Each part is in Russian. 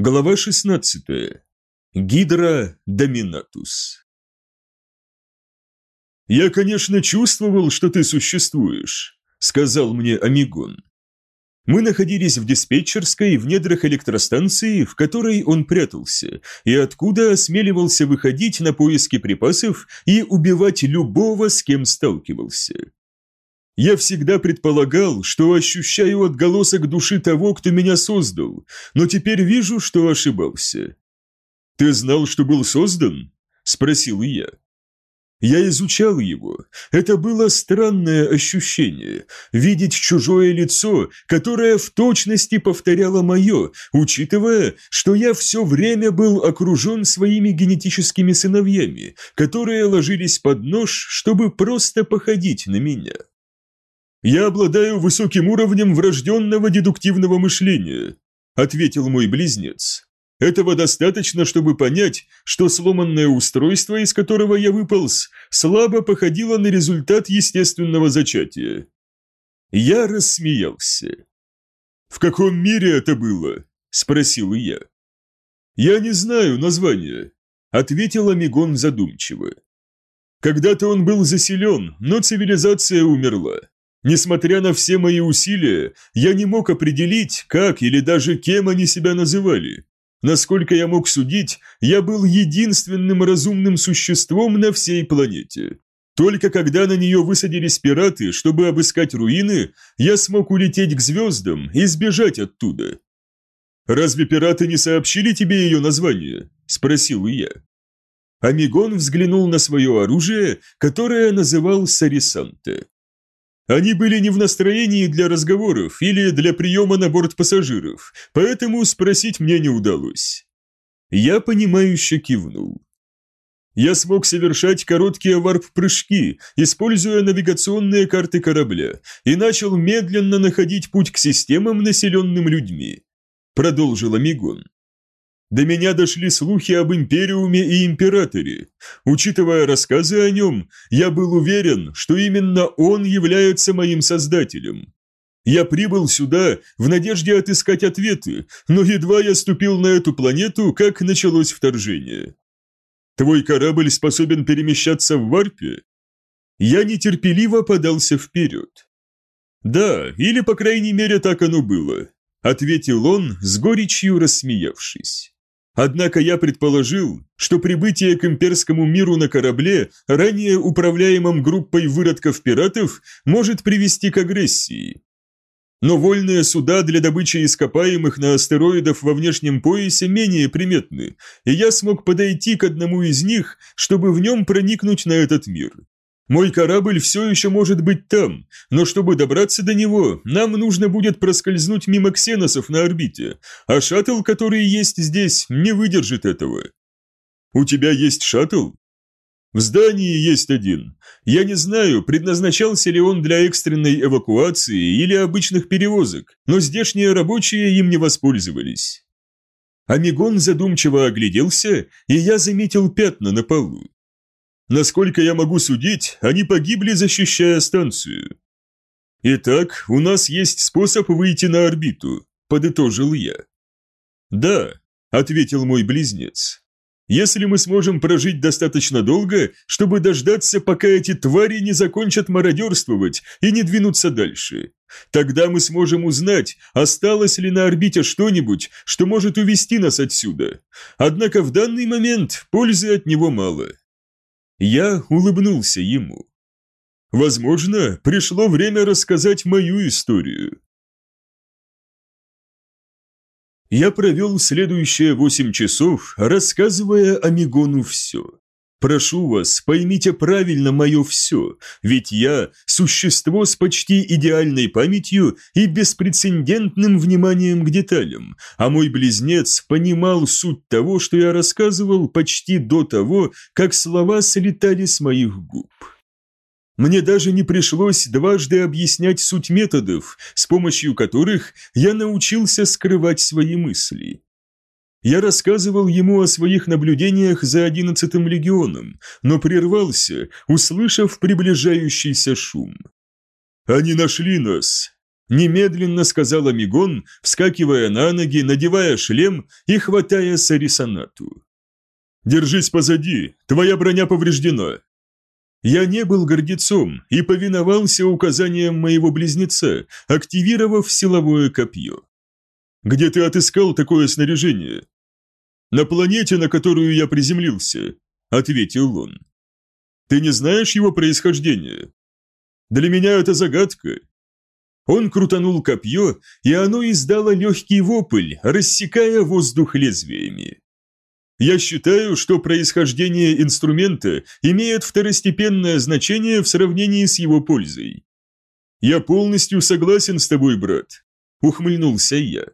Глава 16. Гидра Доминатус. «Я, конечно, чувствовал, что ты существуешь», — сказал мне Амигон. Мы находились в диспетчерской в недрах электростанции, в которой он прятался, и откуда осмеливался выходить на поиски припасов и убивать любого, с кем сталкивался. Я всегда предполагал, что ощущаю отголосок души того, кто меня создал, но теперь вижу, что ошибался. «Ты знал, что был создан?» – спросил я. Я изучал его. Это было странное ощущение – видеть чужое лицо, которое в точности повторяло мое, учитывая, что я все время был окружен своими генетическими сыновьями, которые ложились под нож, чтобы просто походить на меня. «Я обладаю высоким уровнем врожденного дедуктивного мышления», ответил мой близнец. «Этого достаточно, чтобы понять, что сломанное устройство, из которого я выполз, слабо походило на результат естественного зачатия». Я рассмеялся. «В каком мире это было?» – спросил я. «Я не знаю названия», – ответил Амигон задумчиво. «Когда-то он был заселен, но цивилизация умерла. Несмотря на все мои усилия, я не мог определить, как или даже кем они себя называли. Насколько я мог судить, я был единственным разумным существом на всей планете. Только когда на нее высадились пираты, чтобы обыскать руины, я смог улететь к звездам и сбежать оттуда. «Разве пираты не сообщили тебе ее название?» – спросил я. Амигон взглянул на свое оружие, которое называл Сарисанте. Они были не в настроении для разговоров или для приема на борт пассажиров, поэтому спросить мне не удалось. Я понимающе кивнул. Я смог совершать короткие варп-прыжки, используя навигационные карты корабля, и начал медленно находить путь к системам, населенным людьми. Продолжил Амигон. До меня дошли слухи об Империуме и Императоре. Учитывая рассказы о нем, я был уверен, что именно он является моим создателем. Я прибыл сюда в надежде отыскать ответы, но едва я ступил на эту планету, как началось вторжение. Твой корабль способен перемещаться в варпе? Я нетерпеливо подался вперед. Да, или по крайней мере так оно было, ответил он, с горечью рассмеявшись. Однако я предположил, что прибытие к имперскому миру на корабле, ранее управляемом группой выродков-пиратов, может привести к агрессии. Но вольные суда для добычи ископаемых на астероидах во внешнем поясе менее приметны, и я смог подойти к одному из них, чтобы в нем проникнуть на этот мир. Мой корабль все еще может быть там, но чтобы добраться до него, нам нужно будет проскользнуть мимо ксеносов на орбите, а шаттл, который есть здесь, не выдержит этого. У тебя есть шаттл? В здании есть один. Я не знаю, предназначался ли он для экстренной эвакуации или обычных перевозок, но здешние рабочие им не воспользовались. Амигон задумчиво огляделся, и я заметил пятна на полу. Насколько я могу судить, они погибли, защищая станцию. Итак, у нас есть способ выйти на орбиту, подытожил я. Да, ответил мой близнец. Если мы сможем прожить достаточно долго, чтобы дождаться, пока эти твари не закончат мародерствовать и не двинутся дальше, тогда мы сможем узнать, осталось ли на орбите что-нибудь, что может увести нас отсюда. Однако в данный момент пользы от него мало. Я улыбнулся ему. Возможно, пришло время рассказать мою историю. Я провел следующие восемь часов, рассказывая Амигону все. Прошу вас, поймите правильно мое все, ведь я – существо с почти идеальной памятью и беспрецедентным вниманием к деталям, а мой близнец понимал суть того, что я рассказывал почти до того, как слова слетали с моих губ. Мне даже не пришлось дважды объяснять суть методов, с помощью которых я научился скрывать свои мысли. Я рассказывал ему о своих наблюдениях за одиннадцатым легионом, но прервался, услышав приближающийся шум. «Они нашли нас!» Немедленно сказал Амигон, вскакивая на ноги, надевая шлем и хватая Сарисанату. «Держись позади, твоя броня повреждена». Я не был гордецом и повиновался указаниям моего близнеца, активировав силовое копье. «Где ты отыскал такое снаряжение?» «На планете, на которую я приземлился», — ответил он. «Ты не знаешь его происхождения?» «Для меня это загадка». Он крутанул копье, и оно издало легкий вопль, рассекая воздух лезвиями. Я считаю, что происхождение инструмента имеет второстепенное значение в сравнении с его пользой. Я полностью согласен с тобой, брат, ухмыльнулся я.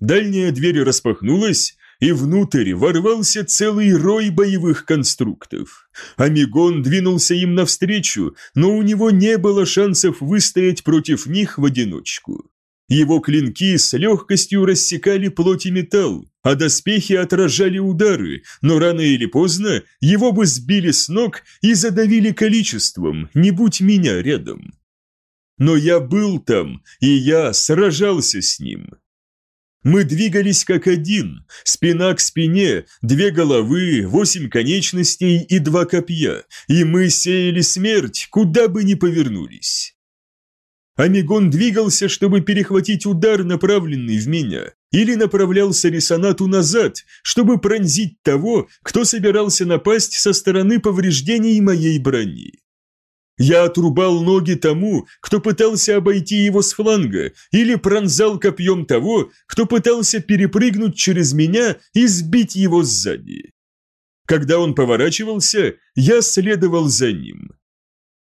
Дальняя дверь распахнулась, и внутрь ворвался целый рой боевых конструктов. Амигон двинулся им навстречу, но у него не было шансов выстоять против них в одиночку. Его клинки с легкостью рассекали плоть и металл, а доспехи отражали удары, но рано или поздно его бы сбили с ног и задавили количеством, не будь меня рядом. Но я был там, и я сражался с ним. Мы двигались как один, спина к спине, две головы, восемь конечностей и два копья, и мы сеяли смерть, куда бы ни повернулись. Амигон двигался, чтобы перехватить удар, направленный в меня, или направлялся Рисонату назад, чтобы пронзить того, кто собирался напасть со стороны повреждений моей брони. Я отрубал ноги тому, кто пытался обойти его с фланга, или пронзал копьем того, кто пытался перепрыгнуть через меня и сбить его сзади. Когда он поворачивался, я следовал за ним.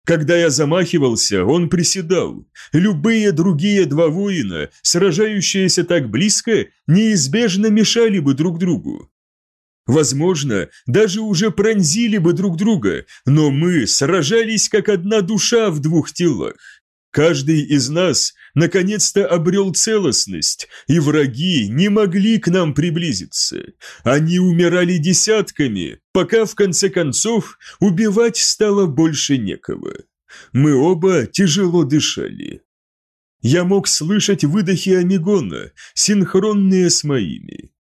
Когда я замахивался, он приседал. Любые другие два воина, сражающиеся так близко, неизбежно мешали бы друг другу. Возможно, даже уже пронзили бы друг друга, но мы сражались как одна душа в двух телах. Каждый из нас наконец-то обрел целостность, и враги не могли к нам приблизиться. Они умирали десятками, пока в конце концов убивать стало больше некого. Мы оба тяжело дышали. Я мог слышать выдохи Амигона, синхронные с моими.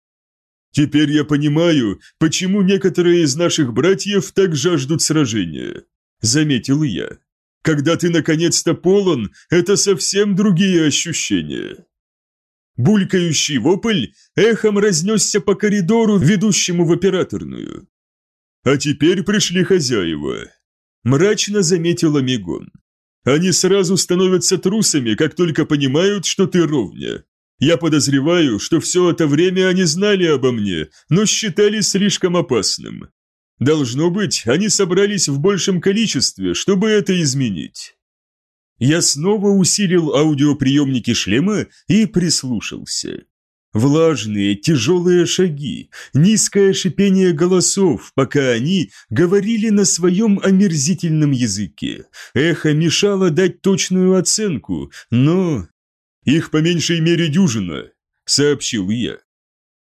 Теперь я понимаю, почему некоторые из наших братьев так жаждут сражения, заметил я. Когда ты наконец-то полон, это совсем другие ощущения. Булькающий вопль эхом разнесся по коридору, ведущему в операторную. А теперь пришли хозяева. Мрачно заметил Амигон. Они сразу становятся трусами, как только понимают, что ты ровня. Я подозреваю, что все это время они знали обо мне, но считали слишком опасным. Должно быть, они собрались в большем количестве, чтобы это изменить. Я снова усилил аудиоприемники шлема и прислушался. Влажные, тяжелые шаги, низкое шипение голосов, пока они говорили на своем омерзительном языке. Эхо мешало дать точную оценку, но... «Их по меньшей мере дюжина», — сообщил я.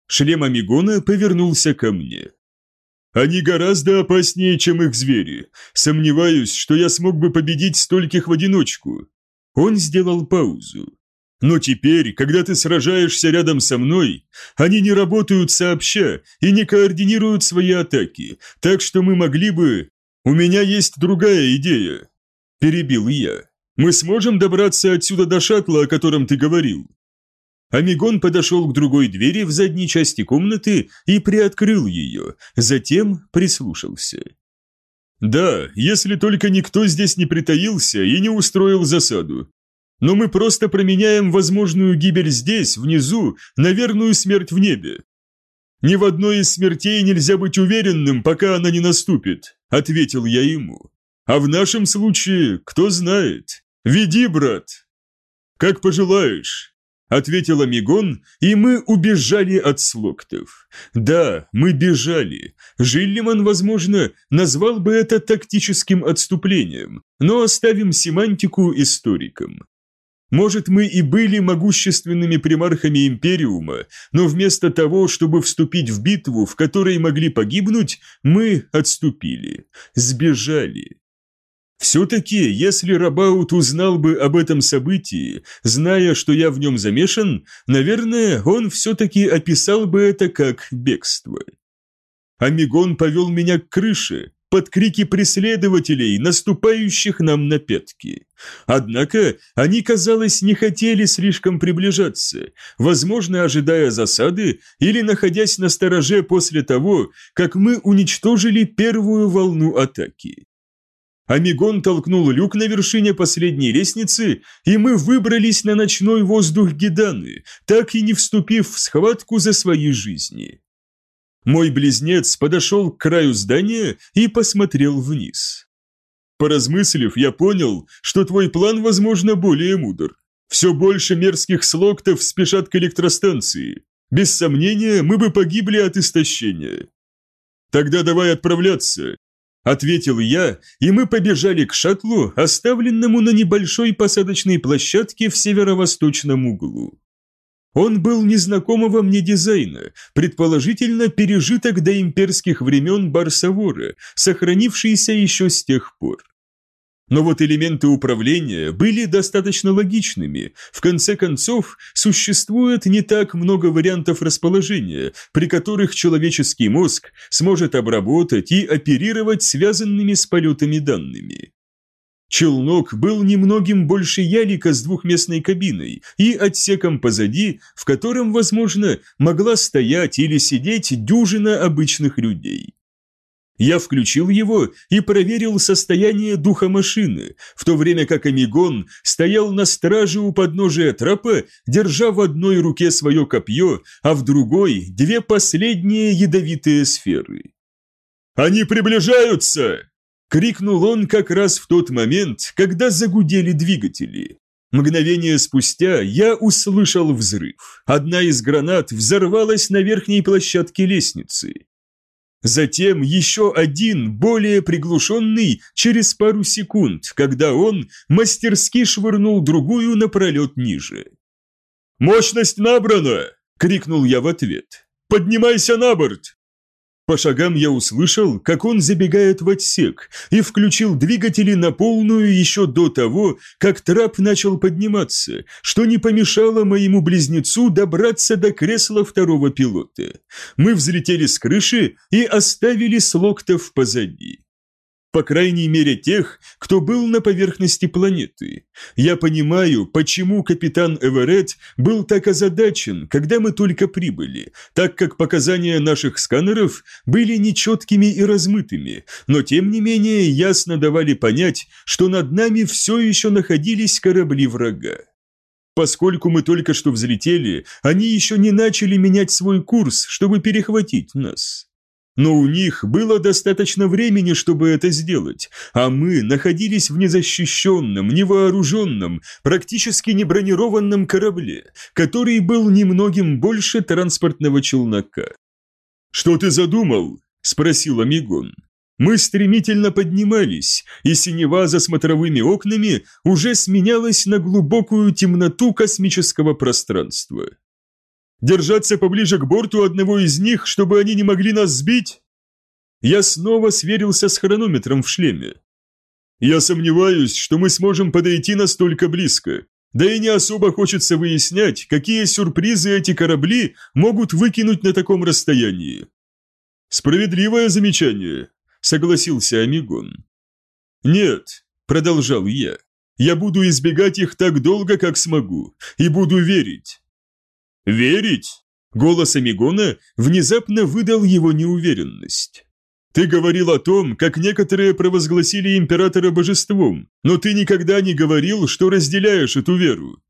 Шлем Амигона повернулся ко мне. Они гораздо опаснее, чем их звери. Сомневаюсь, что я смог бы победить стольких в одиночку. Он сделал паузу. Но теперь, когда ты сражаешься рядом со мной, они не работают сообща и не координируют свои атаки, так что мы могли бы... У меня есть другая идея. Перебил я. Мы сможем добраться отсюда до шаттла, о котором ты говорил. Амигон подошел к другой двери в задней части комнаты и приоткрыл ее, затем прислушался. «Да, если только никто здесь не притаился и не устроил засаду. Но мы просто променяем возможную гибель здесь, внизу, на верную смерть в небе. Ни в одной из смертей нельзя быть уверенным, пока она не наступит», — ответил я ему. «А в нашем случае, кто знает. Веди, брат». «Как пожелаешь», ответил Амигон, и мы убежали от слоктов. Да, мы бежали. Жиллиман, возможно, назвал бы это тактическим отступлением, но оставим семантику историкам. Может, мы и были могущественными примархами Империума, но вместо того, чтобы вступить в битву, в которой могли погибнуть, мы отступили, сбежали. Все-таки, если Рабаут узнал бы об этом событии, зная, что я в нем замешан, наверное, он все-таки описал бы это как бегство. Амигон повел меня к крыше, под крики преследователей, наступающих нам на пятки. Однако они, казалось, не хотели слишком приближаться, возможно, ожидая засады или находясь на стороже после того, как мы уничтожили первую волну атаки. Амигон толкнул люк на вершине последней лестницы, и мы выбрались на ночной воздух Геданы, так и не вступив в схватку за свои жизни. Мой близнец подошел к краю здания и посмотрел вниз. Поразмыслив, я понял, что твой план, возможно, более мудр. Все больше мерзких слоктов спешат к электростанции. Без сомнения, мы бы погибли от истощения. Тогда давай отправляться, ответил я, и мы побежали к шаттлу, оставленному на небольшой посадочной площадке в северо-восточном углу. Он был незнакомого мне дизайна, предположительно пережиток до имперских времен Барсавора, сохранившийся еще с тех пор. Но вот элементы управления были достаточно логичными. В конце концов, существует не так много вариантов расположения, при которых человеческий мозг сможет обработать и оперировать связанными с полетами данными. Челнок был немногим больше ялика с двухместной кабиной и отсеком позади, в котором, возможно, могла стоять или сидеть дюжина обычных людей. Я включил его и проверил состояние духа машины, в то время как Амигон стоял на страже у подножия трапа, держа в одной руке свое копье, а в другой – две последние ядовитые сферы. «Они приближаются!» Крикнул он как раз в тот момент, когда загудели двигатели. Мгновение спустя я услышал взрыв. Одна из гранат взорвалась на верхней площадке лестницы. Затем еще один, более приглушенный, через пару секунд, когда он мастерски швырнул другую напролет ниже. «Мощность набрана!» – крикнул я в ответ. «Поднимайся на борт!» По шагам я услышал, как он забегает в отсек и включил двигатели на полную еще до того, как трап начал подниматься, что не помешало моему близнецу добраться до кресла второго пилота. Мы взлетели с крыши и оставили слоктов позади. По крайней мере тех, кто был на поверхности планеты. Я понимаю, почему капитан Эверетт был так озадачен, когда мы только прибыли, так как показания наших сканеров были нечеткими и размытыми, но тем не менее ясно давали понять, что над нами все еще находились корабли врага. Поскольку мы только что взлетели, они еще не начали менять свой курс, чтобы перехватить нас. Но у них было достаточно времени, чтобы это сделать, а мы находились в незащищенном, невооруженном, практически не бронированном корабле, который был немногим больше транспортного челнока. «Что ты задумал?» – спросил Амигон. Мы стремительно поднимались, и синева за смотровыми окнами уже сменялась на глубокую темноту космического пространства. Держаться поближе к борту одного из них, чтобы они не могли нас сбить? Я снова сверился с хронометром в шлеме. Я сомневаюсь, что мы сможем подойти настолько близко. Да и не особо хочется выяснять, какие сюрпризы эти корабли могут выкинуть на таком расстоянии. Справедливое замечание, согласился Амигон. Нет, продолжал я. Я буду избегать их так долго, как смогу, и буду верить. «Верить?» Голос Амигона внезапно выдал его неуверенность. «Ты говорил о том, как некоторые провозгласили императора божеством, но ты никогда не говорил, что разделяешь эту веру».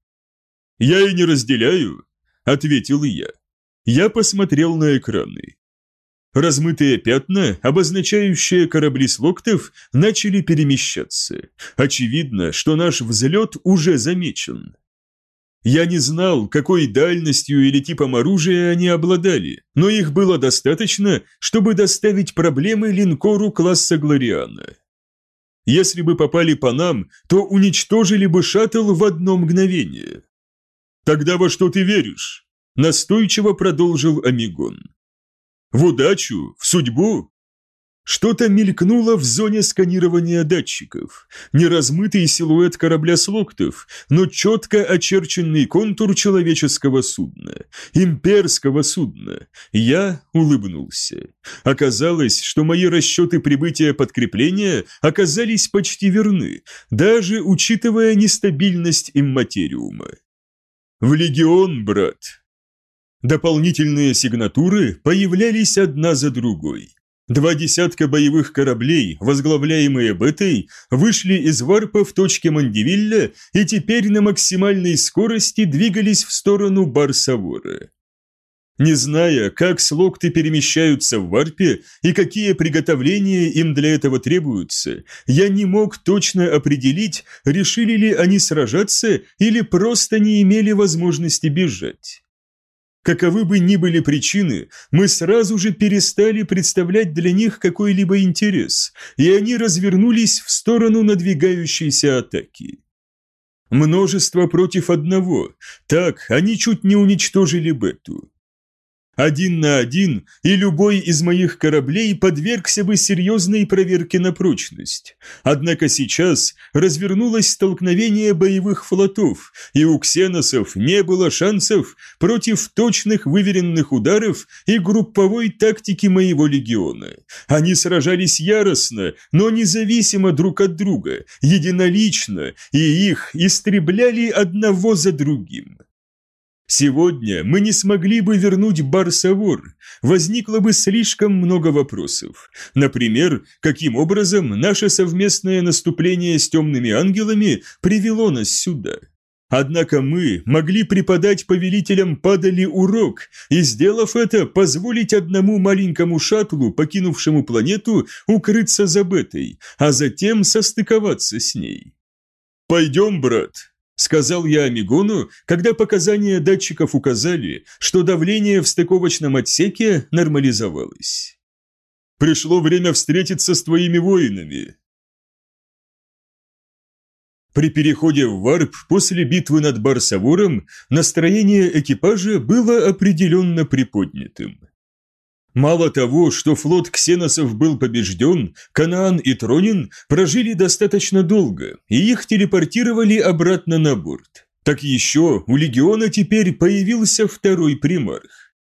«Я и не разделяю», — ответил я. Я посмотрел на экраны. Размытые пятна, обозначающие корабли слоктов, начали перемещаться. Очевидно, что наш взлет уже замечен. Я не знал, какой дальностью или типом оружия они обладали, но их было достаточно, чтобы доставить проблемы линкору класса Глориана. Если бы попали по нам, то уничтожили бы шаттл в одно мгновение. «Тогда во что ты веришь?» – настойчиво продолжил Амигон. «В удачу? В судьбу?» Что-то мелькнуло в зоне сканирования датчиков. Неразмытый силуэт корабля Слоктов, но четко очерченный контур человеческого судна. Имперского судна. Я улыбнулся. Оказалось, что мои расчеты прибытия подкрепления оказались почти верны, даже учитывая нестабильность имматериума. «В легион, брат!» Дополнительные сигнатуры появлялись одна за другой. Два десятка боевых кораблей, возглавляемые Бетой, вышли из варпа в точке Мандивилля и теперь на максимальной скорости двигались в сторону Барсавора. Не зная, как слогты перемещаются в варпе и какие приготовления им для этого требуются, я не мог точно определить, решили ли они сражаться или просто не имели возможности бежать. Каковы бы ни были причины, мы сразу же перестали представлять для них какой-либо интерес, и они развернулись в сторону надвигающейся атаки. Множество против одного, так они чуть не уничтожили Бету один на один, и любой из моих кораблей подвергся бы серьезной проверке на прочность. Однако сейчас развернулось столкновение боевых флотов, и у ксеносов не было шансов против точных выверенных ударов и групповой тактики моего легиона. Они сражались яростно, но независимо друг от друга, единолично, и их истребляли одного за другим. Сегодня мы не смогли бы вернуть Барсавор, возникло бы слишком много вопросов. Например, каким образом наше совместное наступление с темными ангелами привело нас сюда? Однако мы могли преподать повелителям падали урок и, сделав это, позволить одному маленькому шаттлу, покинувшему планету, укрыться за бетой, а затем состыковаться с ней. «Пойдем, брат», Сказал я Амигону, когда показания датчиков указали, что давление в стыковочном отсеке нормализовалось. «Пришло время встретиться с твоими воинами», при переходе в Варп после битвы над Барсавуром настроение экипажа было определенно приподнятым. Мало того, что флот ксеносов был побежден, Канаан и Тронин прожили достаточно долго, и их телепортировали обратно на борт. Так еще у легиона теперь появился второй примарх.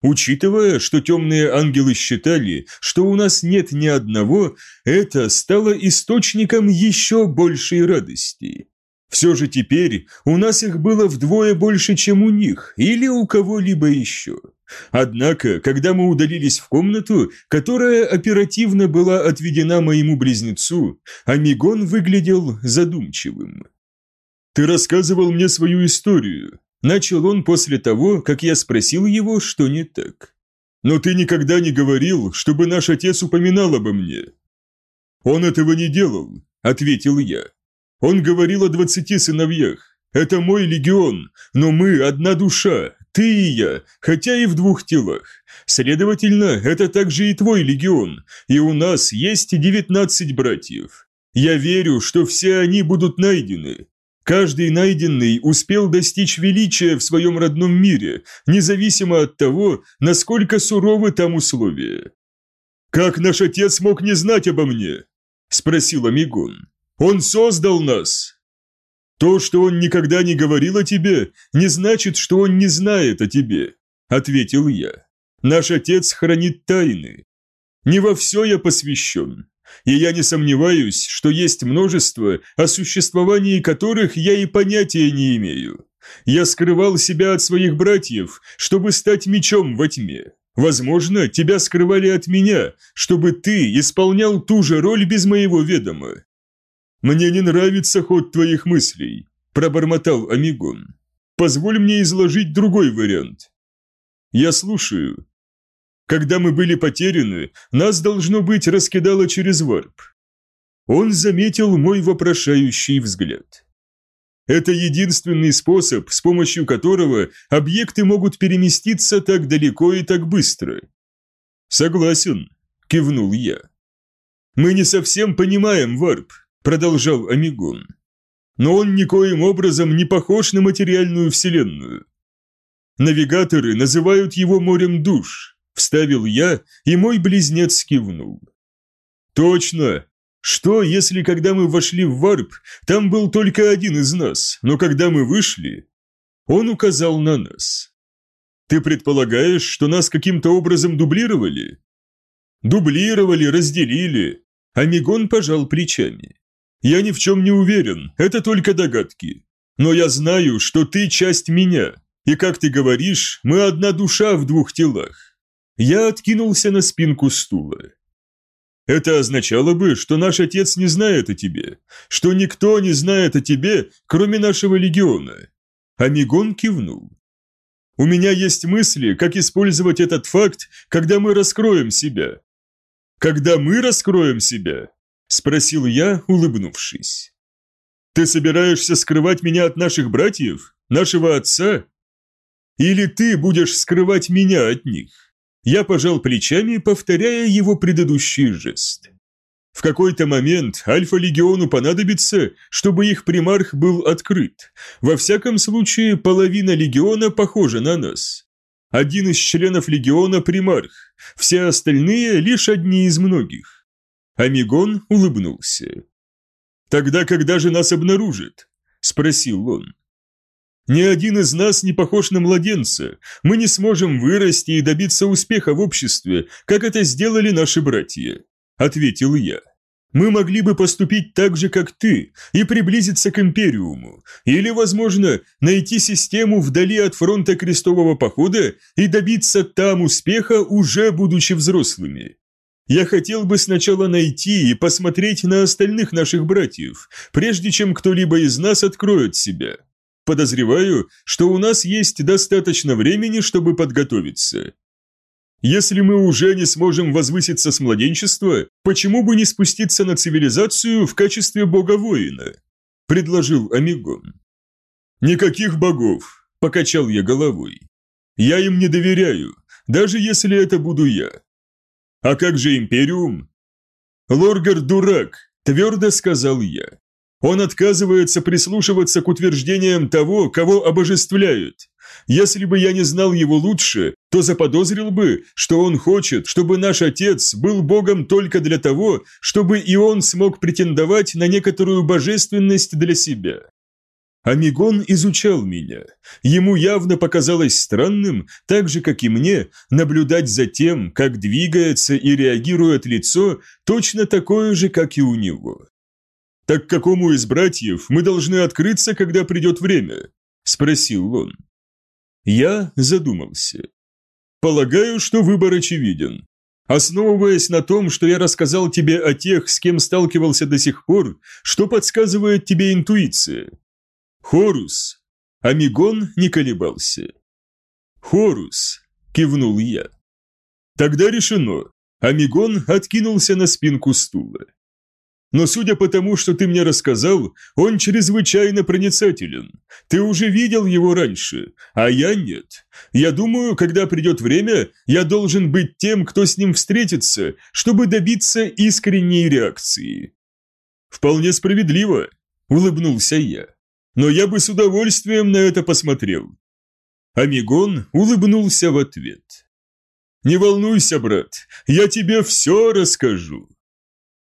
Учитывая, что темные ангелы считали, что у нас нет ни одного, это стало источником еще большей радости. Все же теперь у нас их было вдвое больше, чем у них или у кого-либо еще. Однако, когда мы удалились в комнату, которая оперативно была отведена моему близнецу, Амигон выглядел задумчивым. «Ты рассказывал мне свою историю», – начал он после того, как я спросил его, что не так. «Но ты никогда не говорил, чтобы наш отец упоминал обо мне». «Он этого не делал», – ответил я. «Он говорил о двадцати сыновьях. Это мой легион, но мы одна душа, ты и я, хотя и в двух телах. Следовательно, это также и твой легион, и у нас есть девятнадцать братьев. Я верю, что все они будут найдены. Каждый найденный успел достичь величия в своем родном мире, независимо от того, насколько суровы там условия. «Как наш отец мог не знать обо мне?» – спросил Амигон. «Он создал нас, то, что он никогда не говорил о тебе, не значит, что он не знает о тебе, ответил я. Наш отец хранит тайны. Не во все я посвящен, и я не сомневаюсь, что есть множество, о существовании которых я и понятия не имею. Я скрывал себя от своих братьев, чтобы стать мечом во тьме. Возможно, тебя скрывали от меня, чтобы ты исполнял ту же роль без моего ведома. «Мне не нравится ход твоих мыслей», – пробормотал Амигон. «Позволь мне изложить другой вариант». «Я слушаю». «Когда мы были потеряны, нас, должно быть, раскидало через варп». Он заметил мой вопрошающий взгляд. Это единственный способ, с помощью которого объекты могут переместиться так далеко и так быстро. Согласен, кивнул я. Мы не совсем понимаем варп, продолжал Амигон. Но он никоим образом не похож на материальную вселенную. Навигаторы называют его морем душ, вставил я, и мой близнец кивнул. Точно. Что, если когда мы вошли в варп, там был только один из нас, но когда мы вышли, он указал на нас. Ты предполагаешь, что нас каким-то образом дублировали? Дублировали, разделили. Амигон пожал плечами. Я ни в чем не уверен, это только догадки. Но я знаю, что ты часть меня, и, как ты говоришь, мы одна душа в двух телах. Я откинулся на спинку стула. Это означало бы, что наш отец не знает о тебе, что никто не знает о тебе, кроме нашего легиона. Амигон кивнул. У меня есть мысли, как использовать этот факт, когда мы раскроем себя. Когда мы раскроем себя? Спросил я, улыбнувшись. Ты собираешься скрывать меня от наших братьев? Нашего отца? Или ты будешь скрывать меня от них? Я пожал плечами, повторяя его предыдущий жест. В какой-то момент Альфа-легиону понадобится, чтобы их примарх был открыт. Во всяком случае, половина легиона похожа на нас. Один из членов легиона – примарх, все остальные – лишь одни из многих. Амигон улыбнулся. «Тогда когда же нас обнаружит?» – спросил он. «Ни один из нас не похож на младенца. Мы не сможем вырасти и добиться успеха в обществе, как это сделали наши братья. – ответил я. «Мы могли бы поступить так же, как ты, и приблизиться к Империуму, или, возможно, найти систему вдали от фронта крестового похода и добиться там успеха, уже будучи взрослыми. Я хотел бы сначала найти и посмотреть на остальных наших братьев, прежде чем кто-либо из нас откроет себя. Подозреваю, что у нас есть достаточно времени, чтобы подготовиться. Если мы уже не сможем возвыситься с младенчества, почему бы не спуститься на цивилизацию в качестве бога-воина?» – предложил Амигон. «Никаких богов», – покачал я головой. «Я им не доверяю, даже если это буду я». «А как же Империум?» «Лоргар дурак», – твердо сказал я. Он отказывается прислушиваться к утверждениям того, кого обожествляют. Если бы я не знал его лучше, то заподозрил бы, что он хочет, чтобы наш отец был богом только для того, чтобы и он смог претендовать на некоторую божественность для себя. Амигон изучал меня. Ему явно показалось странным, так же, как и мне, наблюдать за тем, как двигается и реагирует лицо, точно такое же, как и у него. «Так какому из братьев мы должны открыться, когда придет время?» – спросил он. Я задумался. Полагаю, что выбор очевиден. Основываясь на том, что я рассказал тебе о тех, с кем сталкивался до сих пор, что подсказывает тебе интуиция? Хорус. Амигон не колебался. Хорус, кивнул я. Тогда решено. Амигон откинулся на спинку стула но судя по тому, что ты мне рассказал, он чрезвычайно проницателен. Ты уже видел его раньше, а я нет. Я думаю, когда придет время, я должен быть тем, кто с ним встретится, чтобы добиться искренней реакции». «Вполне справедливо», – улыбнулся я. «Но я бы с удовольствием на это посмотрел». Амигон улыбнулся в ответ. «Не волнуйся, брат, я тебе все расскажу».